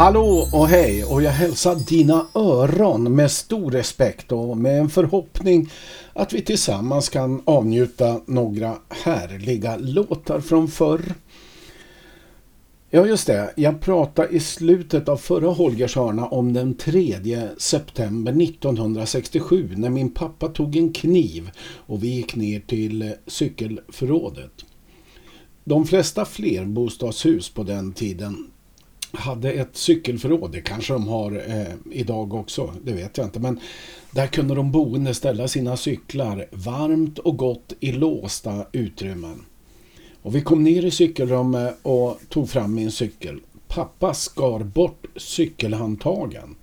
Hallå och hej och jag hälsar dina öron med stor respekt och med en förhoppning att vi tillsammans kan avnjuta några härliga låtar från förr. Ja just det, jag pratade i slutet av förra Holgers hörna om den 3 september 1967 när min pappa tog en kniv och vi gick ner till cykelförrådet. De flesta flerbostadshus på den tiden hade ett cykelförråd. Det kanske de har eh, idag också, det vet jag inte. Men där kunde de boende ställa sina cyklar varmt och gott i låsta utrymmen. Och vi kom ner i cykelrummet och tog fram min cykel. Pappa skar bort cykelhandtagen.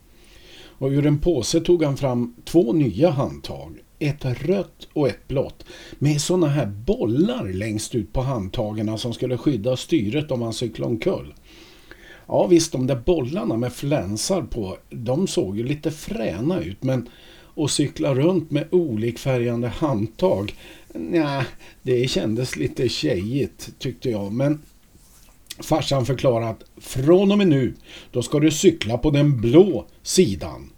Och ur en påse tog han fram två nya handtag. Ett rött och ett blått. Med sådana här bollar längst ut på handtagen som skulle skydda styret om man cyklade omkull. Ja visst, de där bollarna med flänsar på, de såg ju lite fräna ut men att cykla runt med olikfärgande handtag, nej, det kändes lite tjejigt tyckte jag. Men farsan förklarade att från och med nu, då ska du cykla på den blå sidan.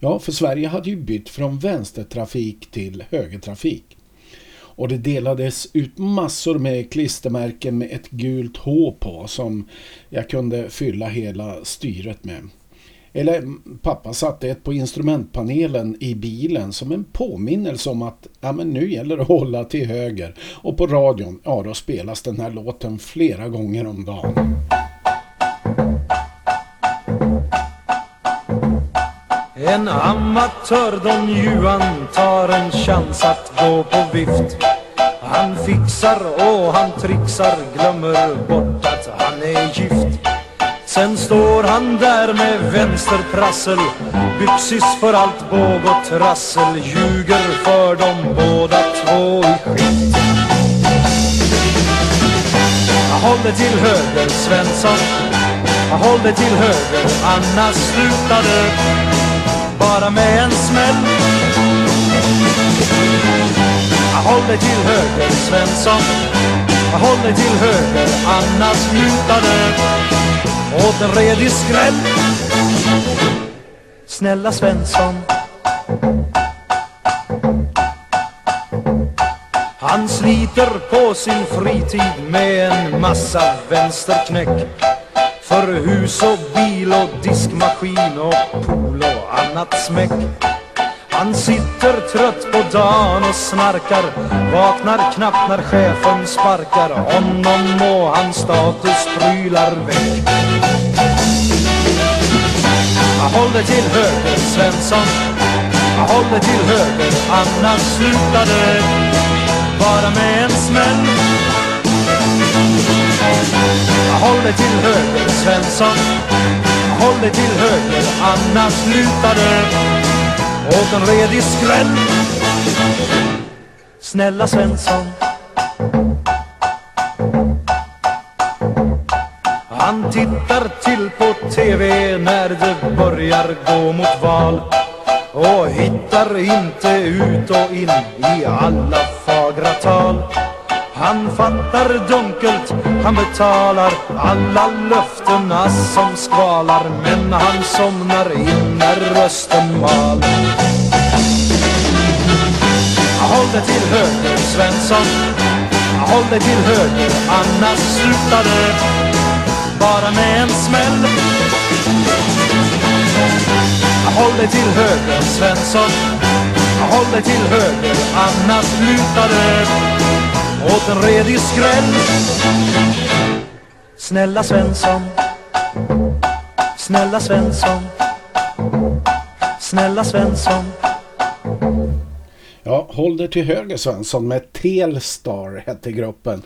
Ja, för Sverige hade ju bytt från vänstertrafik till högertrafik och det delades ut massor med klistermärken med ett gult H på som jag kunde fylla hela styret med. Eller pappa satte ett på instrumentpanelen i bilen som en påminnelse om att ja, men nu gäller det att hålla till höger. Och på radion, ja då spelas den här låten flera gånger om dagen. En amatör Don Juan tar en chans att gå på vift Han fixar och han trixar, glömmer bort att han är gift Sen står han där med vänsterprassel Byxis för allt båg och trassel Ljuger för dem båda två i skit. Håll dig till höger Svensson. Håll dig till höger annars slutar bara med en smäll. Håll dig till höger Svensson. Håll dig till höger annars lutar det åt en redig skräll. Snälla Svensson. Han sliter på sin fritid med en massa vänsterknäck. För hus och bil och diskmaskin och pool och annat smäck. Han sitter trött på dagen och snarkar Vaknar knappt när chefen sparkar. Honom och hans status prylar väck. Håll dig till höger Svensson. Håll dig till höger annars slutar det bara med en smäll. Håll dig till höger Svensson. Håll dig till höger annars slutar det. Åt en redig skräll Snälla Svensson. Han tittar till på TV när det börjar gå mot val och hittar inte ut och in i alla fagra tal. Han fattar dunkelt, han betalar alla löftena som skvalar Men han somnar in när rösten mal. Håll dig till höger Svensson. Håll dig till höger annars slutar det bara med en smäll. Håll dig till höger Svensson. Håll dig till höger annars lutar det åt en redig skräll. Snälla Svensson Snälla Svensson Snälla Svensson. Ja, håll dig till höger Svensson med Telstar hette gruppen.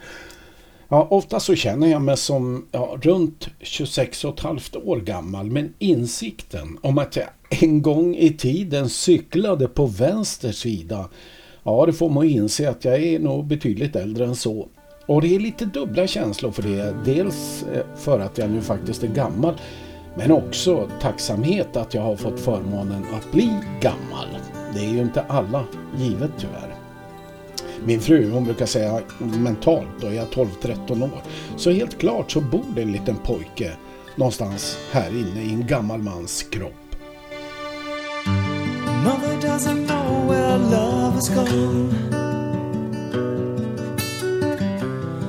Ja, ofta så känner jag mig som ja, runt 26 och ett halvt år gammal men insikten om att jag en gång i tiden cyklade på vänster sida Ja, det får man inse att jag är nog betydligt äldre än så. Och det är lite dubbla känslor för det. Dels eh, för att jag nu faktiskt är gammal. Men också tacksamhet att jag har fått förmånen att bli gammal. Det är ju inte alla givet tyvärr. Min fru hon brukar säga mentalt då är jag 12-13 år. Så helt klart så bor det en liten pojke någonstans här inne i en gammal mans kropp. Mother doesn't know where love is gone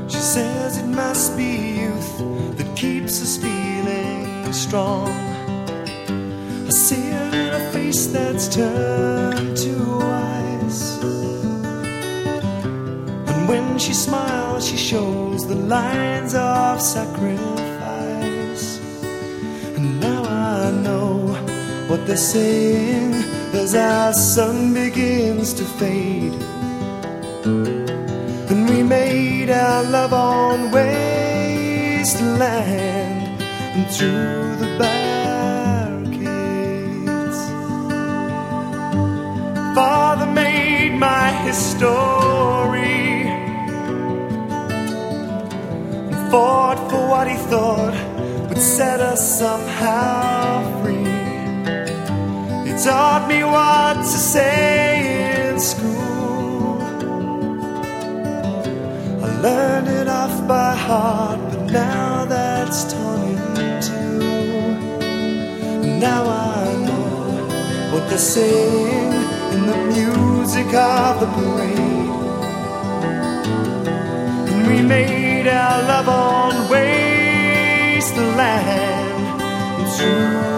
She says it must be youth that keeps us feeling strong I see her in a face that's turned she smiles she shows the lines of sacrifice And now I know what they're saying as our sun begins to fade. And we made our love on wasteland and through the barricades. Father made my history for what he thought would set us somehow free He taught me what to say in school. I learned it off by heart, but now that's torn in two. Now I know what they're saying in the music of the parade. And we made our love on wasteland. Through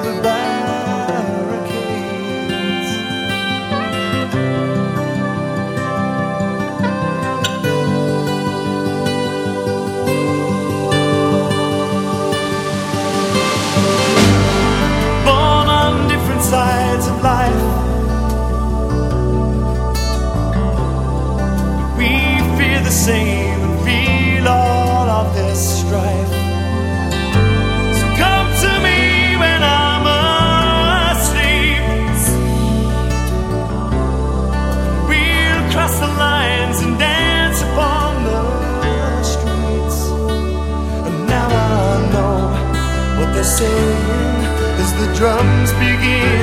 drums begin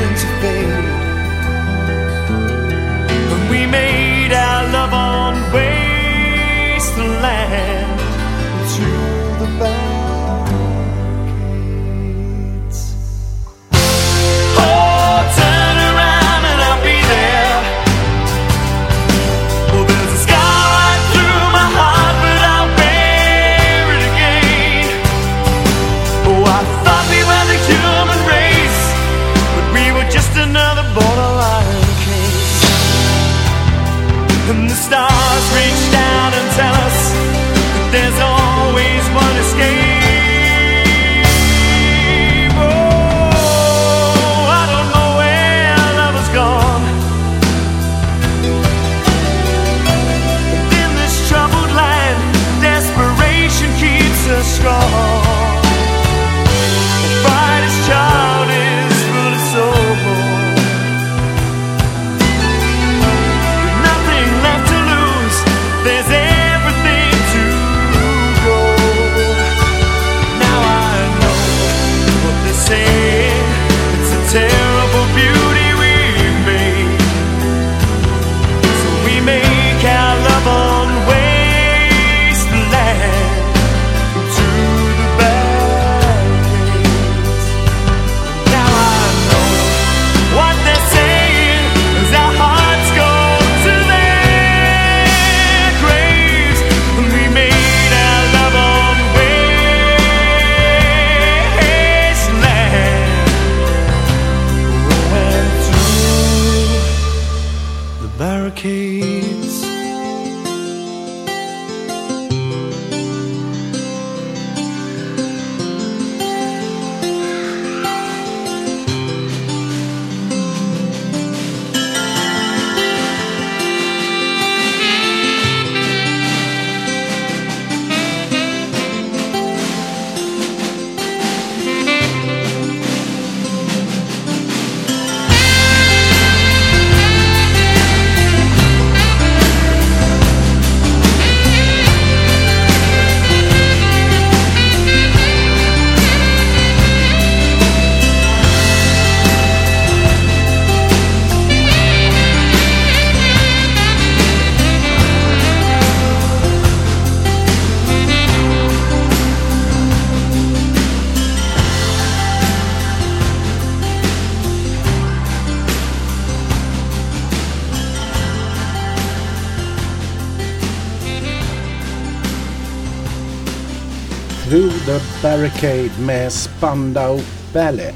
the Barricade med Spandau Ballet.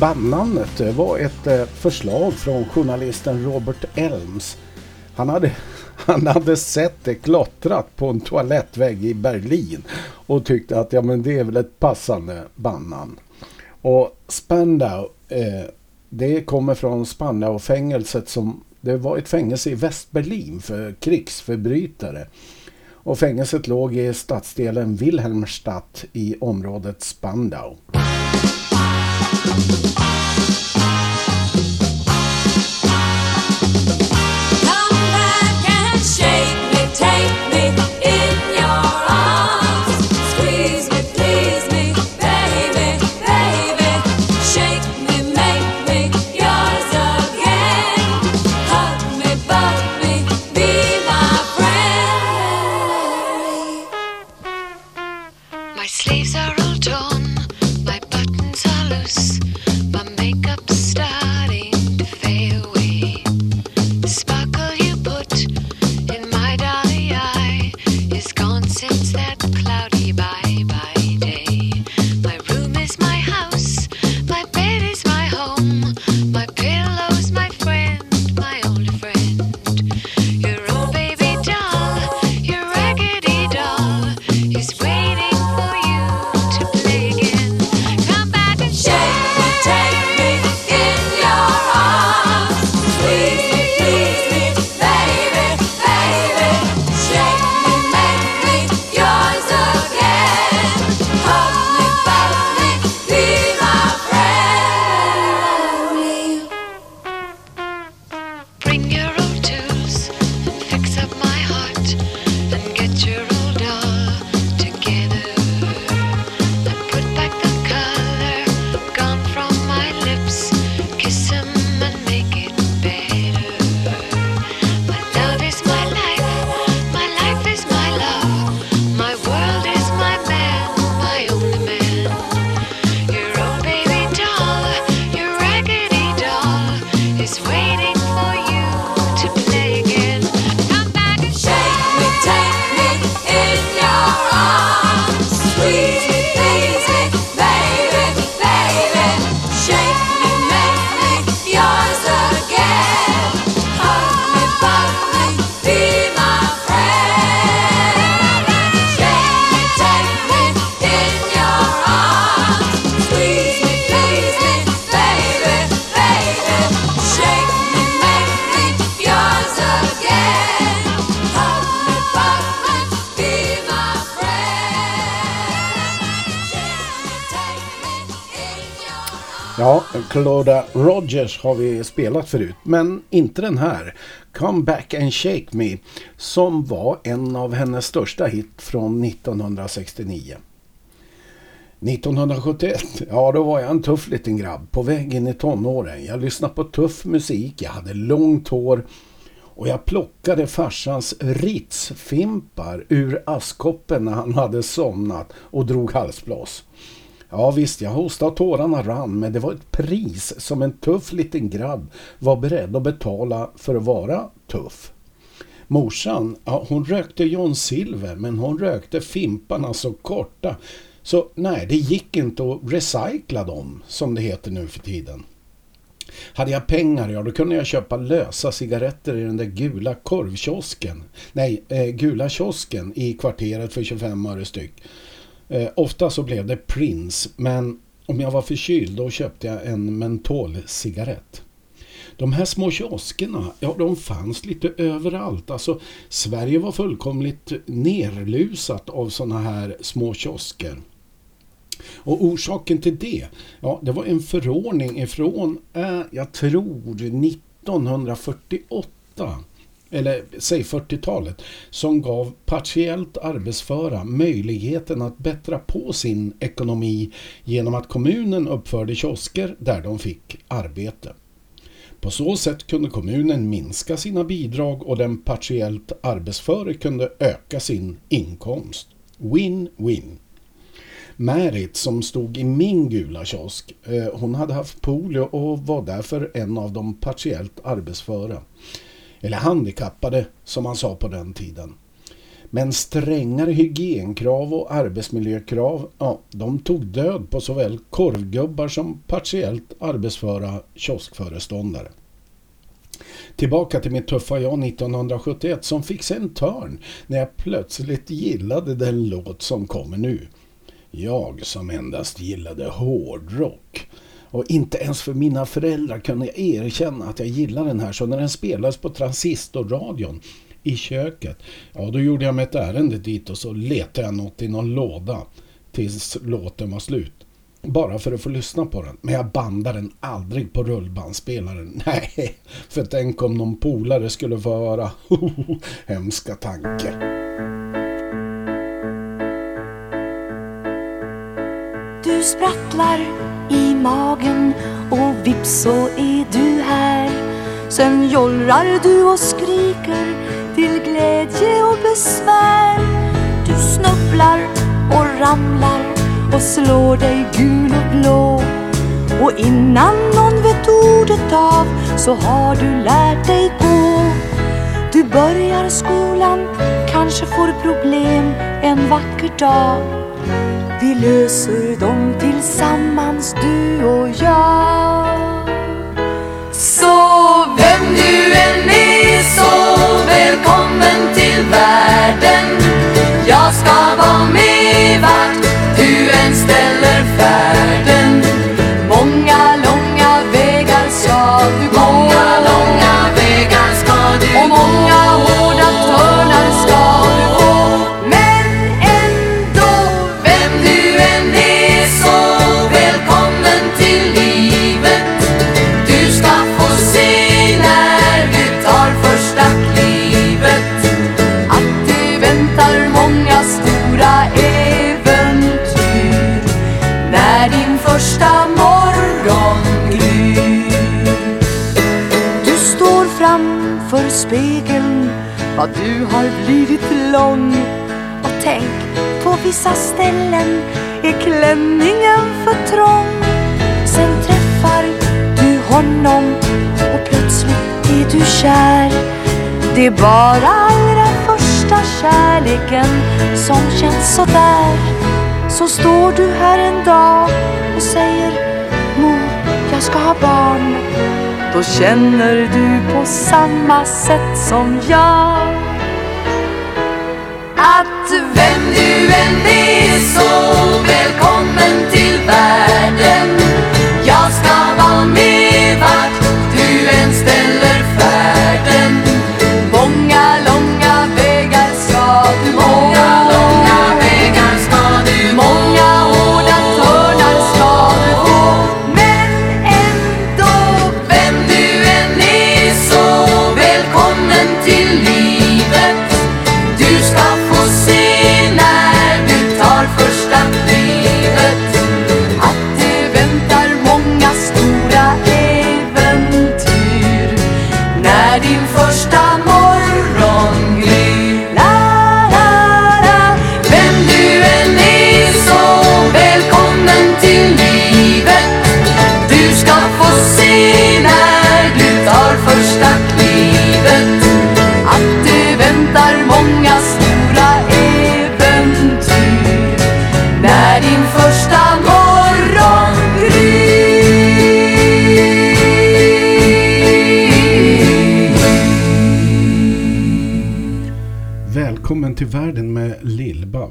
Bandnamnet var ett eh, förslag från journalisten Robert Elms. Han hade, han hade sett det klottrat på en toalettvägg i Berlin och tyckte att ja, men det är väl ett passande bandnamn. Och Spandau, eh, det kommer från Spandau-fängelset som det var ett fängelse i Västberlin för krigsförbrytare. Och fängelset låg i stadsdelen Wilhelmstadt i området Spandau. Har vi spelat förut, men inte den här. Come Back and Shake Me, som var en av hennes största hit från 1969. 1971, ja då var jag en tuff liten grabb på väg in i tonåren. Jag lyssnade på tuff musik, jag hade långt hår och jag plockade farsans Ritz-fimpar ur askkoppen när han hade somnat och drog halsblås. Ja visst, jag hostade och tårarna rann men det var ett pris som en tuff liten grabb var beredd att betala för att vara tuff. Morsan, ja, hon rökte John Silver men hon rökte fimparna så korta så nej, det gick inte att recycla dem som det heter nu för tiden. Hade jag pengar, ja då kunde jag köpa lösa cigaretter i den där gula korvkiosken. Nej, eh, gula kiosken i kvarteret för 25 öre styck. Eh, ofta så blev det Prince men om jag var förkyld då köpte jag en mentolcigarett. De här små kioskerna, ja de fanns lite överallt. Alltså Sverige var fullkomligt nerlusat av sådana här små kiosker. Och orsaken till det, ja det var en förordning ifrån, eh, jag tror 1948 eller säg 40-talet, som gav partiellt arbetsföra möjligheten att bättra på sin ekonomi genom att kommunen uppförde kiosker där de fick arbete. På så sätt kunde kommunen minska sina bidrag och den partiellt arbetsföre kunde öka sin inkomst. Win-win. Märit som stod i min gula kiosk, eh, hon hade haft polio och var därför en av de partiellt arbetsföra eller handikappade som man sa på den tiden. Men strängare hygienkrav och arbetsmiljökrav, ja, de tog död på såväl korvgubbar som partiellt arbetsföra kioskföreståndare. Tillbaka till mitt tuffa jag 1971 som fick sig en törn när jag plötsligt gillade den låt som kommer nu. Jag som endast gillade hårdrock. Och inte ens för mina föräldrar kunde jag erkänna att jag gillade den här. Så när den spelades på transistorradion i köket, ja då gjorde jag mig ett ärende dit och så letade jag något i någon låda tills låten var slut. Bara för att få lyssna på den. Men jag bandade den aldrig på rullbandspelaren. Nej, för tänk om någon polare skulle få höra. Hemska tanke. Du sprattlar magen och vips så är du här. Sen jollrar du och skriker till glädje och besvär. Du snubblar och ramlar och slår dig gul och blå. Och innan någon vet ordet av så har du lärt dig gå. Du börjar skolan, kanske får problem en vacker dag. Vi löser dem tillsammans du och jag. Så vem du än är så välkommen till världen. Jag ska du har blivit lång och tänk på vissa ställen är klänningen för trång. Sen träffar du honom och plötsligt är du kär. Det är bara allra första kärleken som känns så där. Så står du här en dag och säger Mor, jag ska ha barn. Då känner du på samma sätt som jag. Att vem du än är så välkommen till världen. Jag ska vara med vart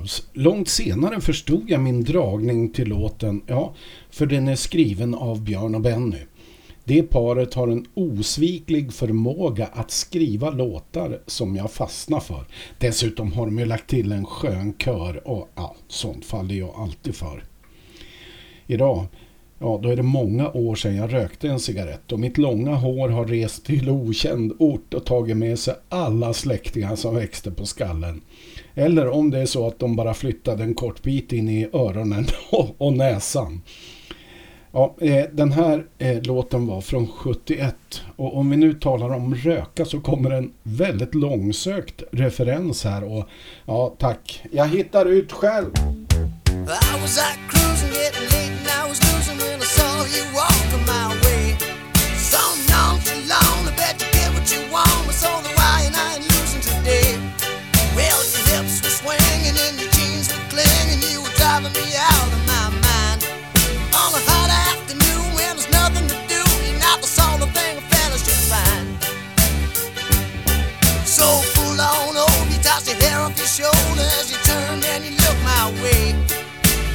Lill-Babs. Långt senare förstod jag min dragning till låten, ja, för den är skriven av Björn och Benny. Det paret har en osviklig förmåga att skriva låtar som jag fastnar för. Dessutom har de ju lagt till en skön kör och ja, sånt faller jag alltid för. Idag, ja då är det många år sedan jag rökte en cigarett och mitt långa hår har rest till okänd ort och tagit med sig alla släktingar som växte på skallen. Eller om det är så att de bara flyttade en kort bit in i öronen och, och näsan. Ja, eh, den här eh, låten var från 71 och om vi nu talar om röka så kommer en väldigt långsökt referens här och ja tack, jag hittar ut själv. I was out cruising, slumped your shoulders, you turned and you looked my way.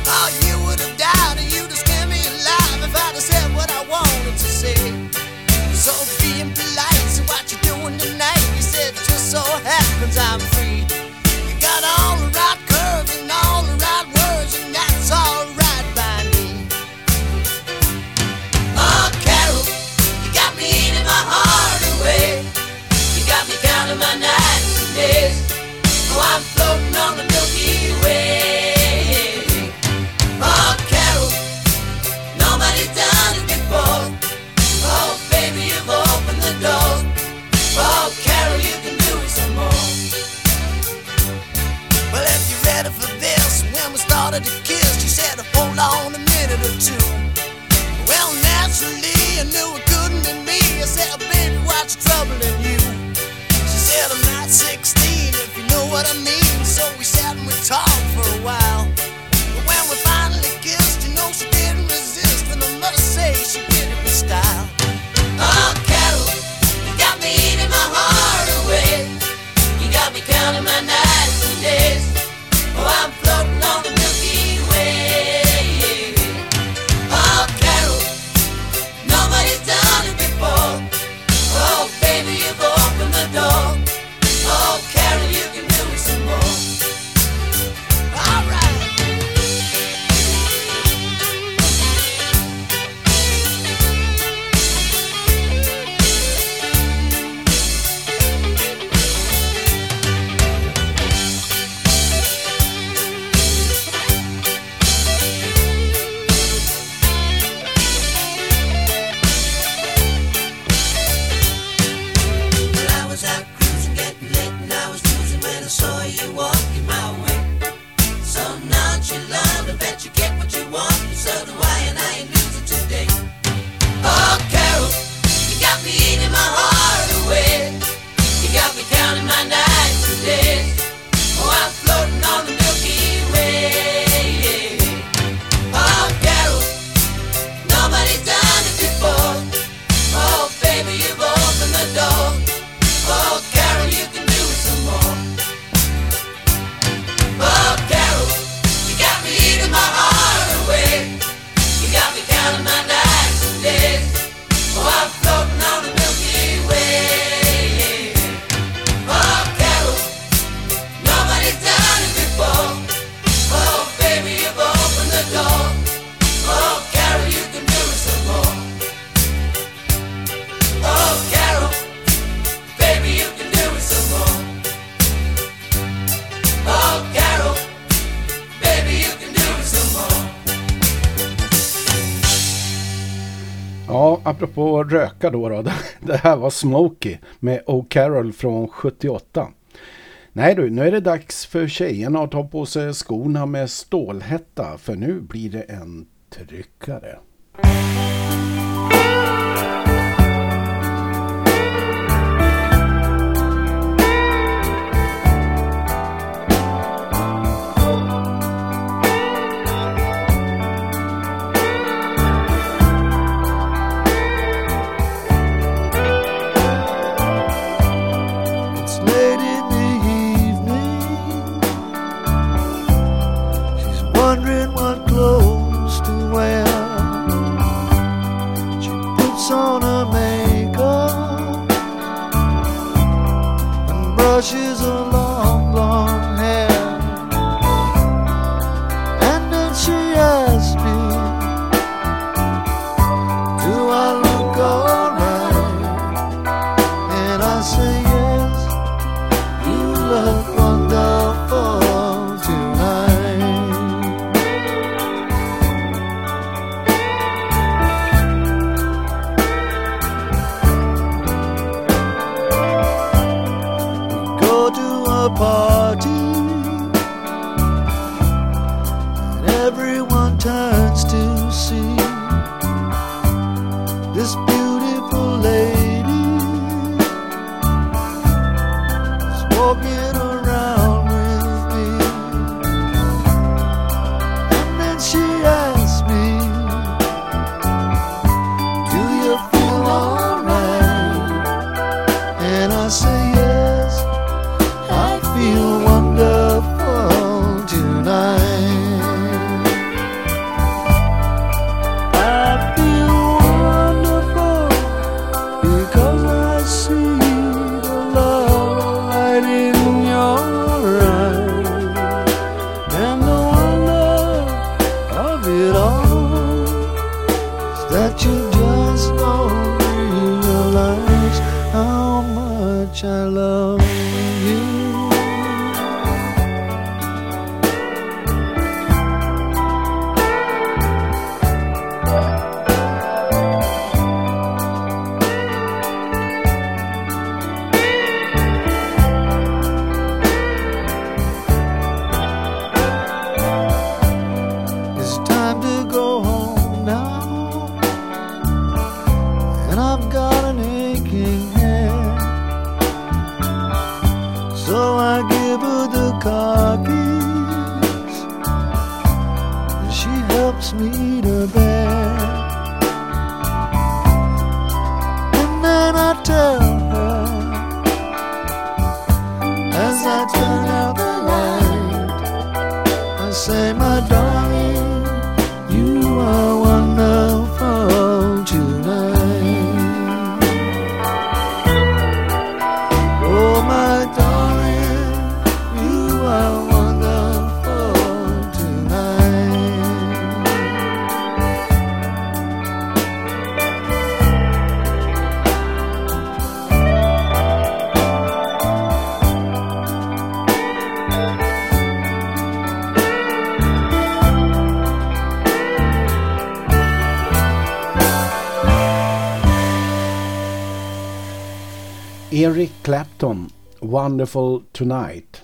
Oh, you would have died, and you'd have scared me alive if I'd have said what I want. tillbaka då, då. Det här var Smokey med O'Carroll från 78. Nej du, nu är det dags för tjejerna att ta på sig skorna med stålhätta för nu blir det en tryckare. 下了 Clapton, Wonderful Tonight.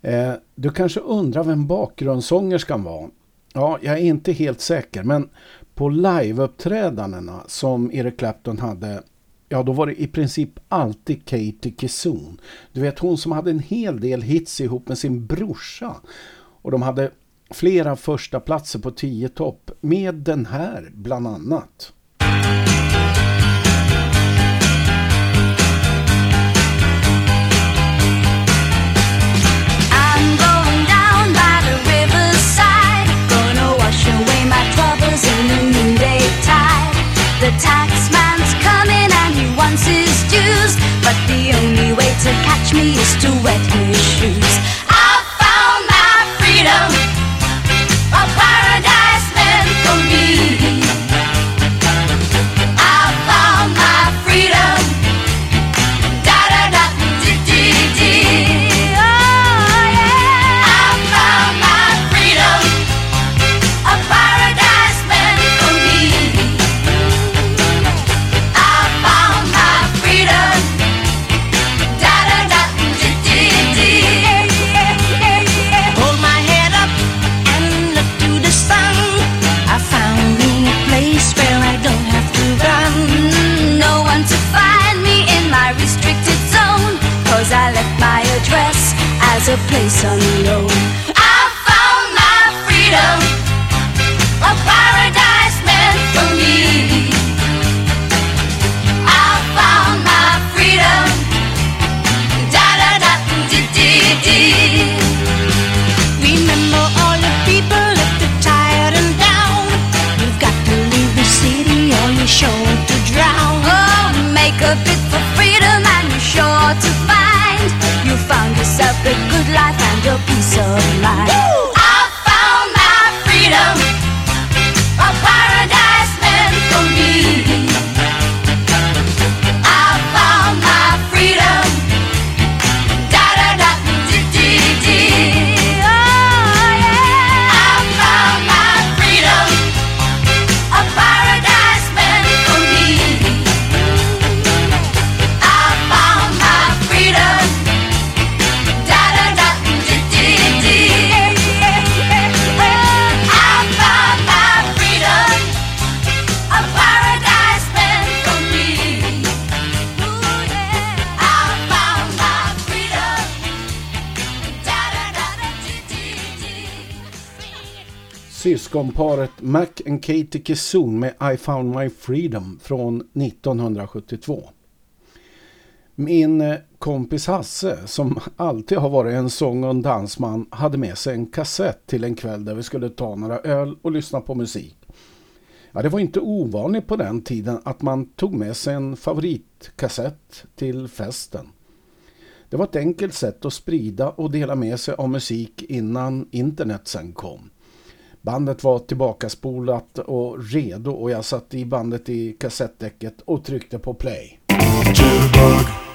Eh, du kanske undrar vem bakgrundssångerskan var? Ja, jag är inte helt säker, men på liveuppträdandena som Eric Clapton hade, ja då var det i princip alltid Katie Kissoon. Du vet hon som hade en hel del hits ihop med sin brorsa. Och de hade flera första platser på 10 topp med den här bland annat. In the noonday tide. The taxman's coming and he wants his dues, but the only way to catch me is to wet his shoes. I found my freedom, a paradise meant for me. I found my freedom. Syskonparet Mac and Katie Kissoon med I found my freedom från 1972. Min eh, kompis Hasse, som alltid har varit en sång och en dansman, hade med sig en kassett till en kväll där vi skulle ta några öl och lyssna på musik. Ja, det var inte ovanligt på den tiden att man tog med sig en favoritkassett till festen. Det var ett enkelt sätt att sprida och dela med sig av musik innan internet sen kom. Bandet var tillbakaspolat och redo och jag satte i bandet i kassettdäcket och tryckte på play. Jitterbug.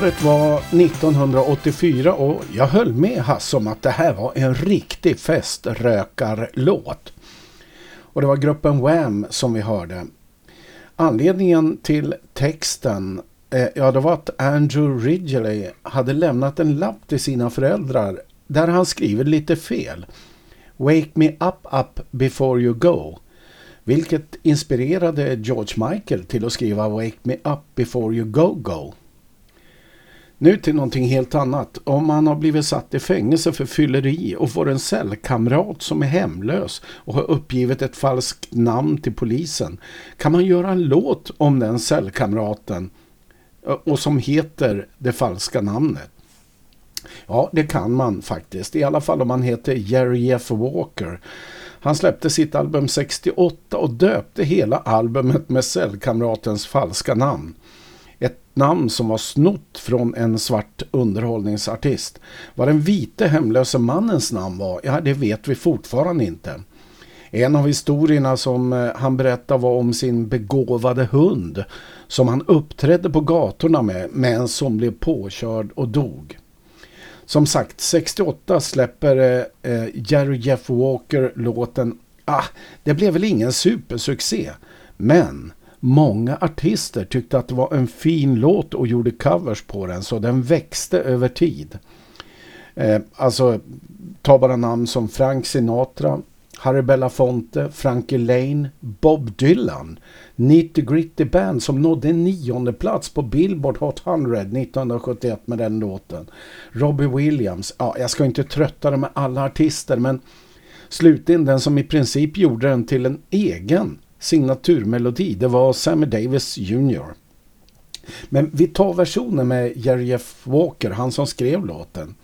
Året var 1984 och jag höll med Hasse om att det här var en riktig feströkarlåt. Och det var gruppen Wham som vi hörde. Anledningen till texten eh, ja, det var att Andrew Ridgely hade lämnat en lapp till sina föräldrar där han skriver lite fel. Wake me up up before you go. Vilket inspirerade George Michael till att skriva Wake me up before you go go. Nu till någonting helt annat. Om man har blivit satt i fängelse för fylleri och får en cellkamrat som är hemlös och har uppgivit ett falskt namn till polisen kan man göra en låt om den cellkamraten eh, och som heter det falska namnet. Ja, det kan man faktiskt. I alla fall om man heter Jerry F. Walker. Han släppte sitt album 68 och döpte hela albumet med cellkamratens falska namn. Ett namn som var snott från en svart underhållningsartist. Vad den vite hemlöse mannens namn var, ja det vet vi fortfarande inte. En av historierna som eh, han berättar var om sin begåvade hund som han uppträdde på gatorna med, men som blev påkörd och dog. Som sagt, 68 släpper eh, eh, Jerry Jeff Walker låten Ah, det blev väl ingen supersuccé. Men många artister tyckte att det var en fin låt och gjorde covers på den så den växte över tid. Eh, alltså, ta bara namn som Frank Sinatra, Harry Belafonte, Frankie Lane, Bob Dylan, Nitty Gritty Band som nådde nionde plats på Billboard Hot 100 1971 med den låten. Robbie Williams, ja jag ska inte trötta dig med alla artister men slutligen den som i princip gjorde den till en egen signaturmelodi, det var Sammy Davis Jr. Men vi tar versionen med Jerry F. Walker, han som skrev låten.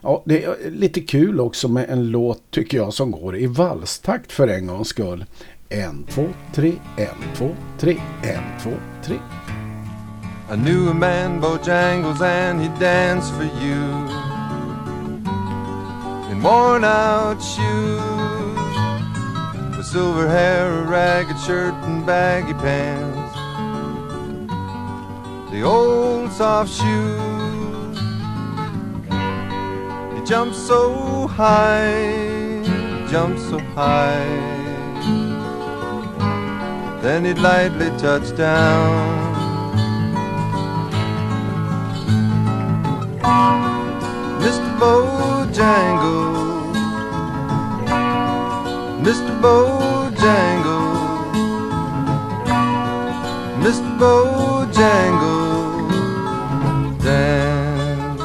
Ja, det är lite kul också med en låt tycker jag som går i valstakt för en gångs skull. En, två, tre, en, två, tre, en, två, tre. I knew a man, Bojangles, and he danced for you in worn out shoes, silver hair, a ragged shirt, and baggy pants. The old soft shoes. He jumped so high, jumped so high. Then he'd lightly touch down. Mr. Bojangles, Mr. Bojangles, Mr. Bojangles, dance.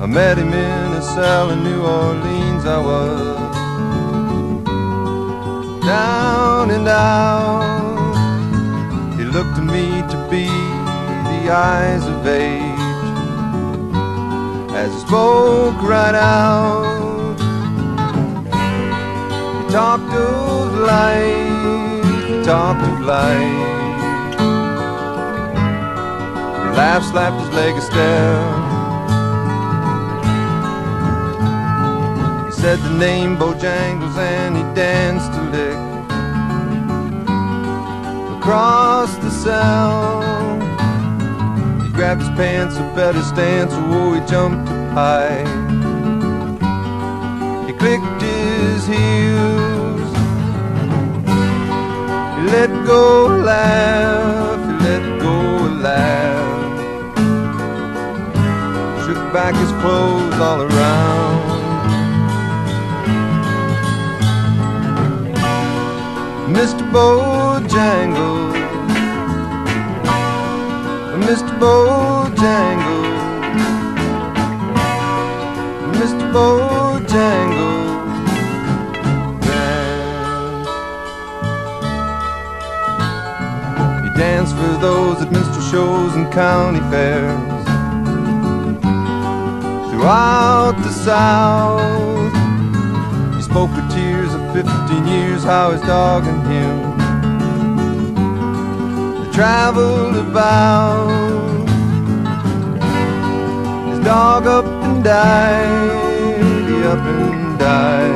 I met him in a cell in New Orleans. I was down and out. He looked to me to be the eyes of age as he spoke right out. He talked of life, he talked of life. He laughed, slapped his leg a step. He said the name Bojangles and he danced a lick across the cell. He grabbed his pants, a better stance, oh, he jumped high. He clicked his heels. Let go laugh, let go laugh. Shook back his clothes all around. Mr. Bojangles, Mr. Bojangles, Mr. Bojangles, For those at minstrel shows and county fairs throughout the South. He spoke with tears of 15 years, how his dog and him they traveled about. His dog up and died, he up and died.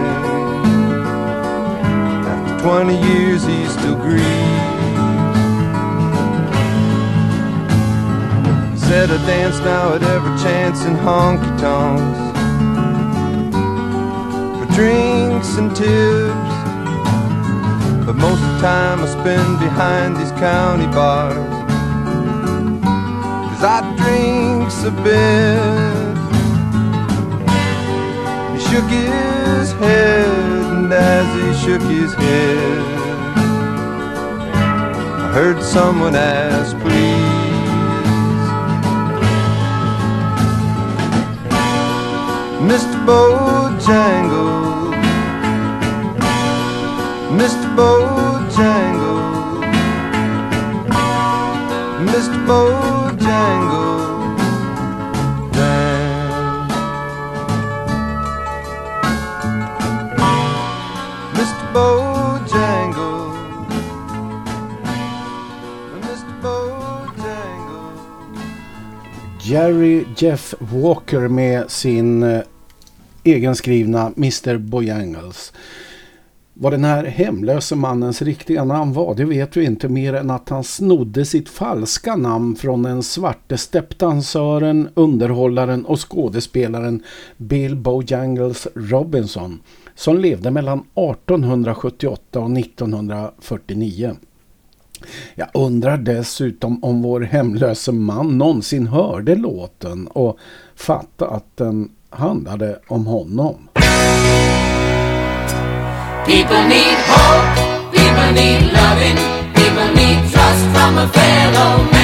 After 20 years, he still grieves. Said I dance now at every chance in honky tonks for drinks and tips. But most of the time I spend behind these county bars. Cause I drinks a bit. He shook his head, and as he shook his head, I heard someone ask, Mr. Bojangles, Mr. Bojangles, Mr. Bojangles, dance. Mr. Bojangles, Mr. Bojangles. Jerry Jeff Walker med sin eh, egenskrivna Mr. Bojangles. Vad den här hemlöse mannens riktiga namn var, det vet vi inte mer än att han snodde sitt falska namn från den svarte steppdansören, underhållaren och skådespelaren Bill Bojangles Robinson som levde mellan 1878 och 1949. Jag undrar dessutom om vår hemlöse man någonsin hörde låten och fattade att den handlade om honom. People need hope, people need loving, people need trust from a fellow man.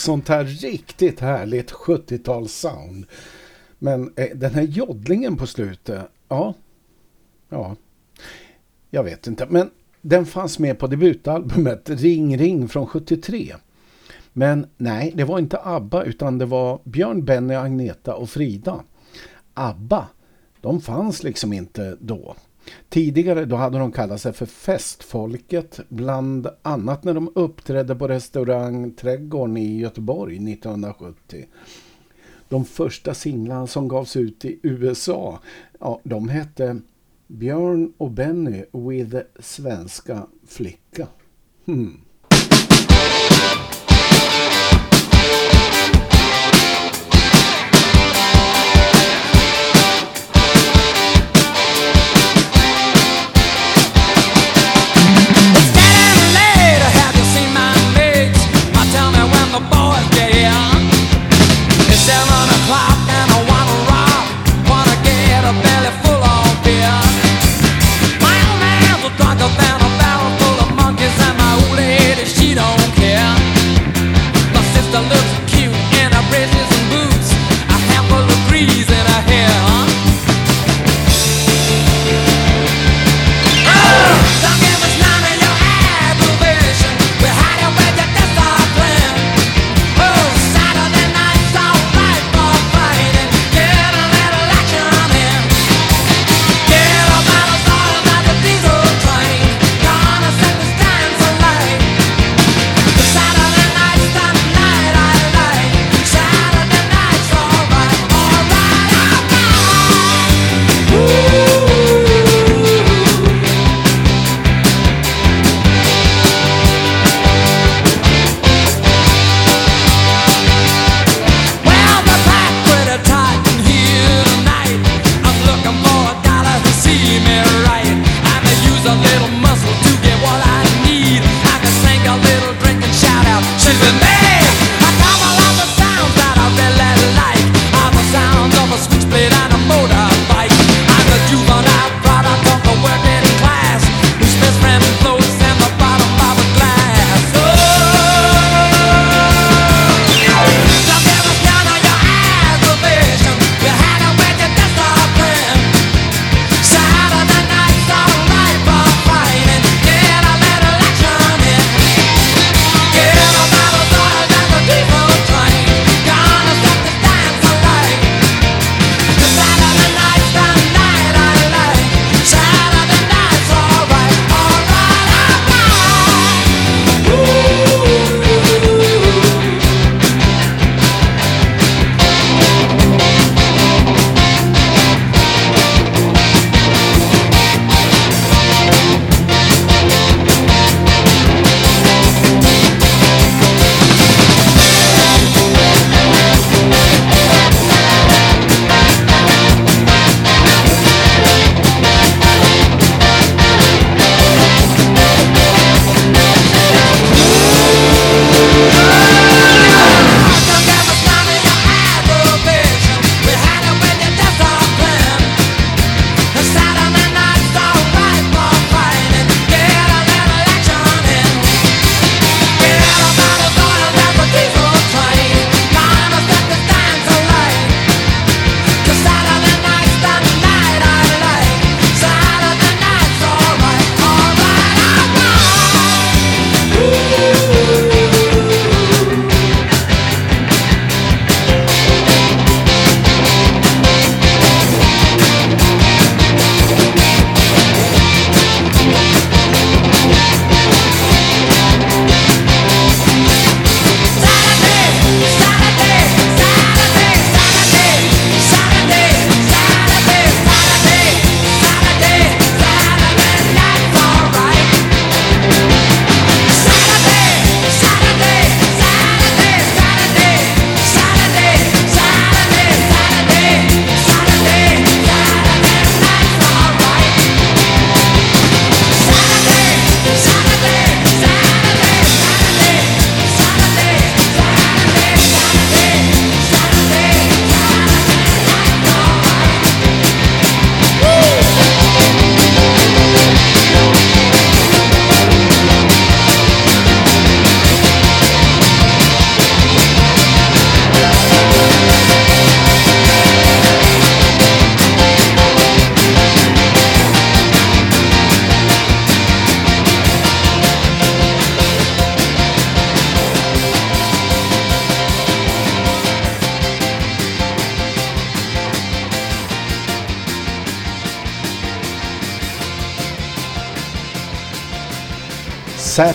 Sånt här riktigt härligt 70-tals-sound. Men eh, den här joddlingen på slutet, ja, ja, jag vet inte. Men den fanns med på debutalbumet Ring Ring från 73. Men nej, det var inte ABBA utan det var Björn, Benny, Agneta och Frida. ABBA, de fanns liksom inte då. Tidigare då hade de kallat sig för Festfolket, bland annat när de uppträdde på restaurang Trädgården i Göteborg 1970. De första singlarna som gavs ut i USA, ja, de hette Björn och Benny with svenska flicka. Hmm.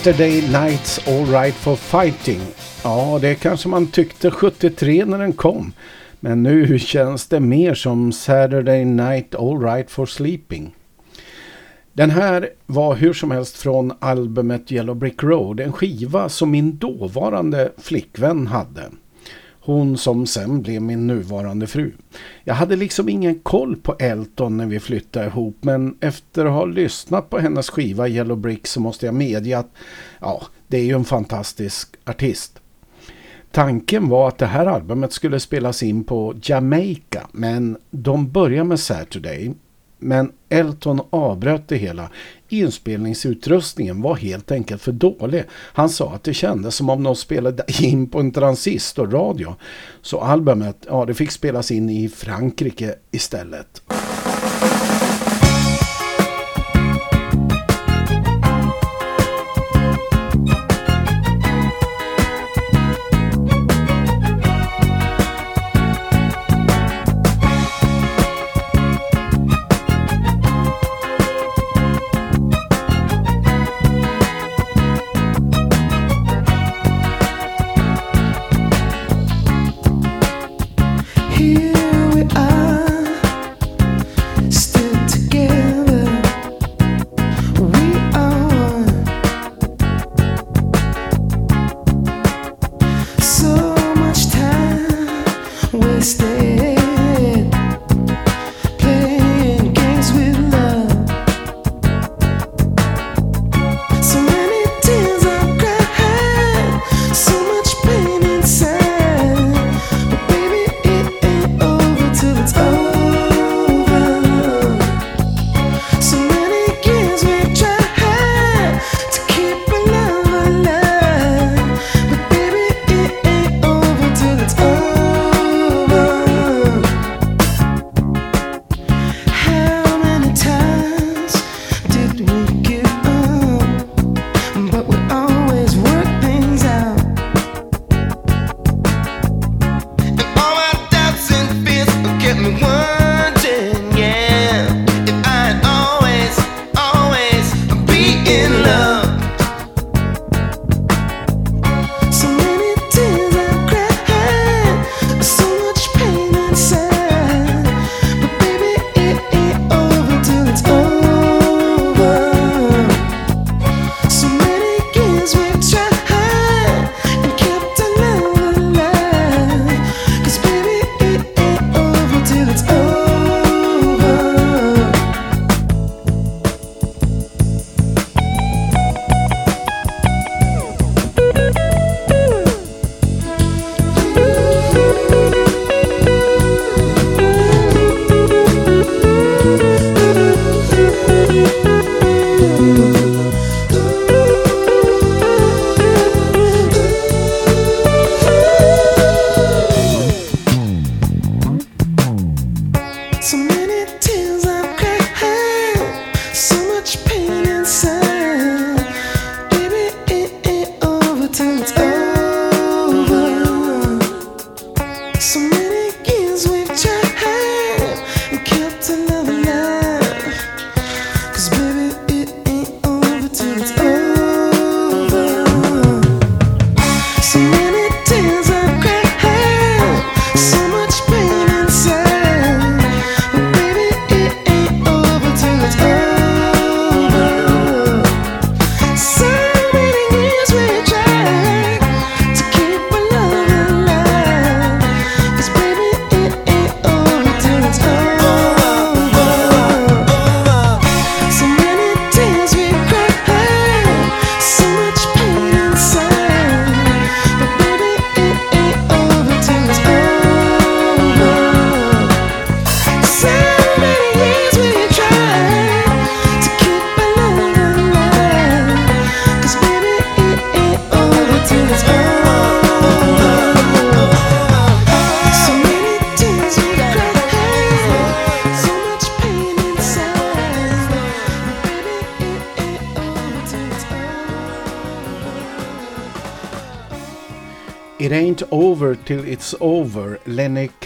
Saturday Nights All Right for Fighting. Ja, det kanske man tyckte 73 när den kom. Men nu känns det mer som Saturday Night All Right for Sleeping. Den här var hur som helst från albumet Yellow Brick Road, en skiva som min dåvarande flickvän hade. Hon som sen blev min nuvarande fru. Jag hade liksom ingen koll på Elton när vi flyttade ihop men efter att ha lyssnat på hennes skiva Yellow Brick så måste jag medge att ja, det är ju en fantastisk artist. Tanken var att det här albumet skulle spelas in på Jamaica men de började med Saturday men Elton avbröt det hela. Inspelningsutrustningen var helt enkelt för dålig. Han sa att det kändes som om de spelade in på en transistorradio. Så albumet, ja det fick spelas in i Frankrike istället.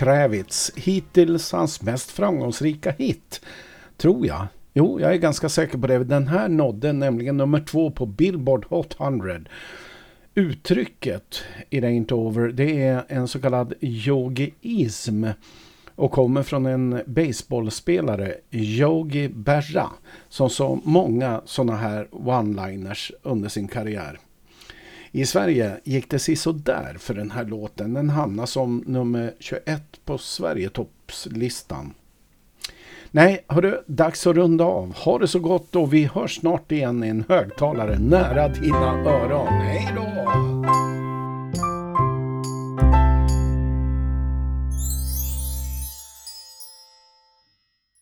Kravitz. Hittills hans mest framgångsrika hit, tror jag. Jo, jag är ganska säker på det. Den här nådde nämligen nummer två på Billboard Hot 100. Uttrycket It Ain't Over, det är en så kallad yogiism och kommer från en baseballspelare, Yogi Berra, som sa många sådana här one-liners under sin karriär. I Sverige gick det där för den här låten. Den hamnade som nummer 21 på Sverigetoppslistan. Nej, hörru, dags att runda av. Ha det så gott och vi hörs snart igen i en högtalare nära dina öron. Hej då!